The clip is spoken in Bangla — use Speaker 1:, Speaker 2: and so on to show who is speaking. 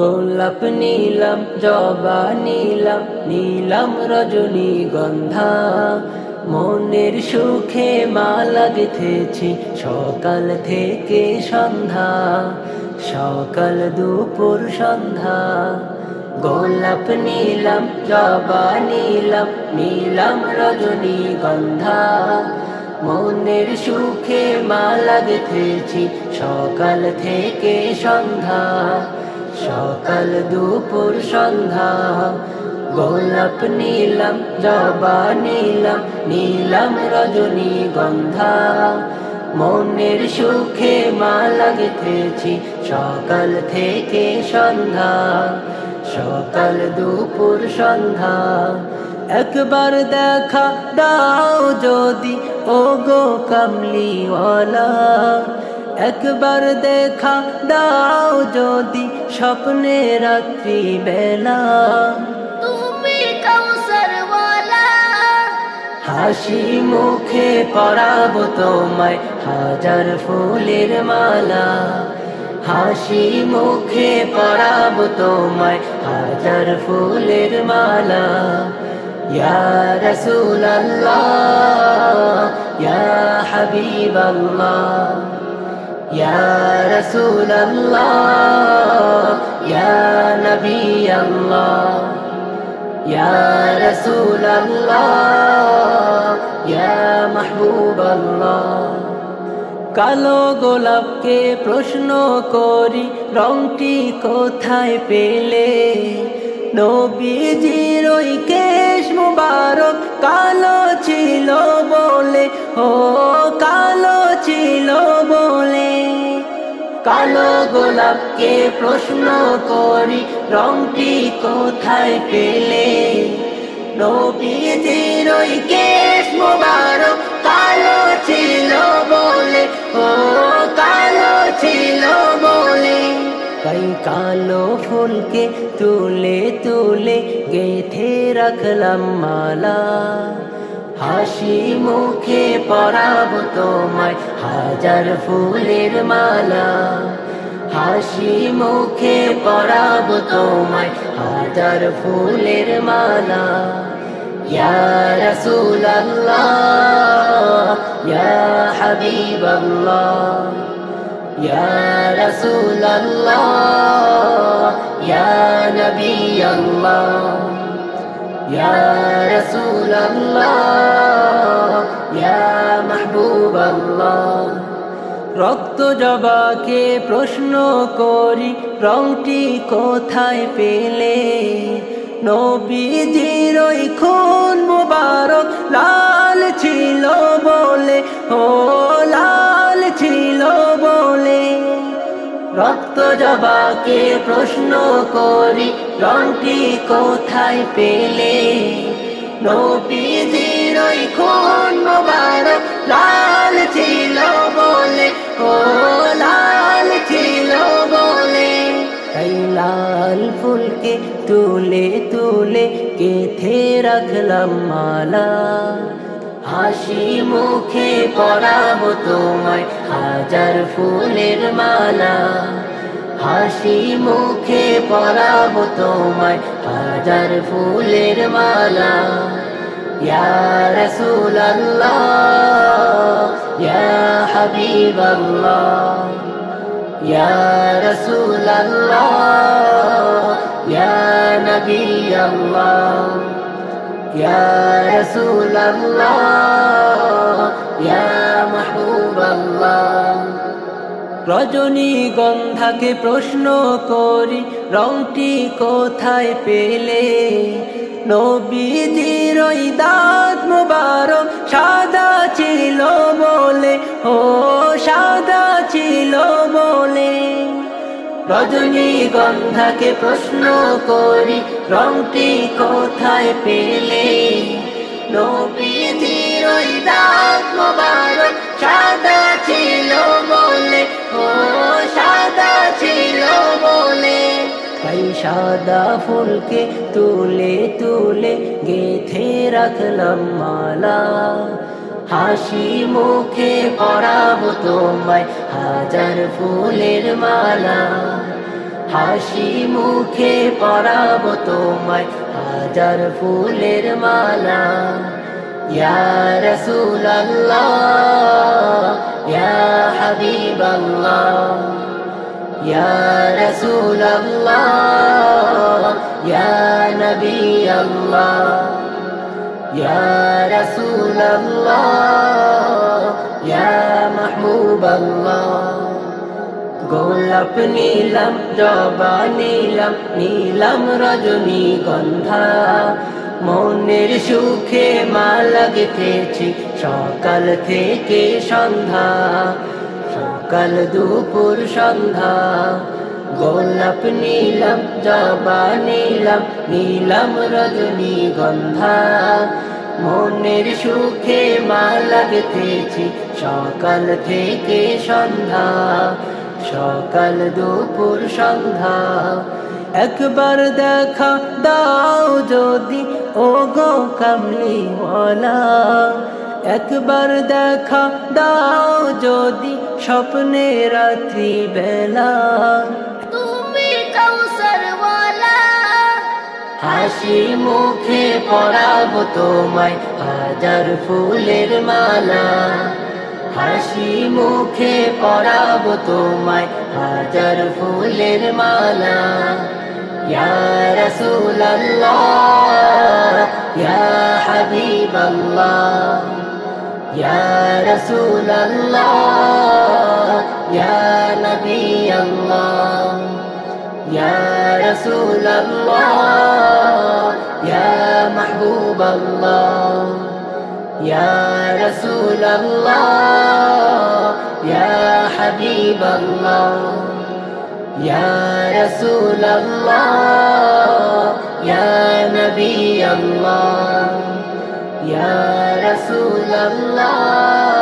Speaker 1: গোলাপ নীলম, জবা নীলম নীলম রজনী গন্ধা। মনের সুখে মালা গেথেছি সকাল থেকে সন্ধ্যা। সকাল দুপুর সন্ধ্যা। গোলাপ নীলম, জবা নীলম নীলম রজনী গন্ধা। মনের সুখে মালা গেথেছি সকাল থেকে সন্ধ্যা। সকাল দুপুর সন্ধ্যা, গোলাপ নীলম, জবা নীলম নীলম রজনী গন্ধা। মনের সুখে মালা গেথেছি সকাল থেকে সন্ধ্যা, সকাল দুপুর সন্ধ্যা। একবার দেখা দাও যদি ও গো কামলিওয়ালা। একবার দেখা দাও যদি স্বপ্নে রাত্রি বেলা।
Speaker 2: তুমি
Speaker 1: হাসি মুখে পরাবো তোমায় হাজার ফুলের মালা। হাসি মুখে পরাবো তোমায় হাজার ফুলের মালা। ইয়া রসুল আল্লাহ ইয়া হাবিব আল্লাহ ইয়া রসুল আল্লাহ ইয়া নবী আল্লাহ يا رسول الله يا محبوب الله কালো গোলাপকে প্রশ্ন করি রংটি কোথায় পেলে নবীজির ওই কেশ মুবারক কালো ছিল বলে ও কালো ছিল বলে কালো গোলাপকে প্রশ্ন করি, রংটি কোথায় পেলে? কালো ছিল বলে, ও কালো ছিল বলে। তাই কালো ফুলকে তুলে তুলে গেথে রাখলাম মালা। হাসি মুখে পরাব তোমায় হাজার ফুলের মালা হাসি মুখে পরাব তোমায়। হাজার ফুলের মালা রসুল হাবিব রসুল নবী يا رسول الله يا محبوب الله রক্ত জবাকে প্রশ্ন করি রংটি কোথায় পেলে নবীজির ওই খুন মুবারক লাল ছিল বলে ও রক্ত জবাকে প্রশ্ন করি, রংটি কোথায় পেলে? নবীজির ওই খুন মোবারক লাল ছিল বলে, ও লাল ছিল বলে। তাই লাল ফুলকে তুলে তুলে কেথে রাখলাম মালা। হাসি মুখে পরাবো তোমায়, হাজার ফুলের মালা। হাসি মুখে পরাবো তোমায়, হাজার ফুলের মালা। ইয়া রসুল আল্লাহ ইয়া হাবিব ইয়া রসুল আল্লাহ ইয়া নবী আল্লাহ يا رسول الله يا محبوب الله রজনী গন্ধাকে প্রশ্ন করি রংটি কোথায় পেলে নবীজির ওই দাঁত মুবারক সাদা ছিল বলে ও সাদা ছিল বলে রজনী গন্ধাকে প্রশ্ন করি, রংটি কোথায় পেলে? নবীজির ওই সাদা ছিল বলে, ও সাদা ছিল বলে। তাই সাদা ফুলকে তুলে তুলে গেথে রাখলাম মালা। হাসি মুখে পরাবো তোমায়, হাজার ফুলের মালা। হাসি মুখে পরাব তোমায়, হাজার ফুলের মালা। ইয়া আল্লাহ ইয়া হাবিব আল্লাহ নবী আল্লাহ ইয়া রসুল আল্লাহ ইয়া মাহবুব আল্লাহ গোলাপ নীলম, জবা নীলম নীলম রজনী গন্ধা। মনের সুখে মালা গেথেছি সকাল থেকে সন্ধ্যা। সকাল দুপুর সন্ধ্যা। গোলাপ নীলম জবা নীলম নীলম রজনী গন্ধা। মনের সুখে মালা গেথেছি সকাল থেকে সন্ধ্যা, সকাল দুপুর সন্ধ্যা। একবার দেখা দাও যদি ও গো কামলিওয়ালা। একবার দেখা দাও যদি স্বপ্নে রাত্রি বেলা হাসি মুখে পরাব তোমায়, হাজার ফুলের মালা। হাসি মুখে পরাব তোমায়, হাজার ফুলের মালা। রসুল হাবিব রসুল নবী আল্লাহ يا رسول الله يا محبوب الله يا رسول الله يا حبيب الله يا رسول الله يا نبي الله يا رسول الله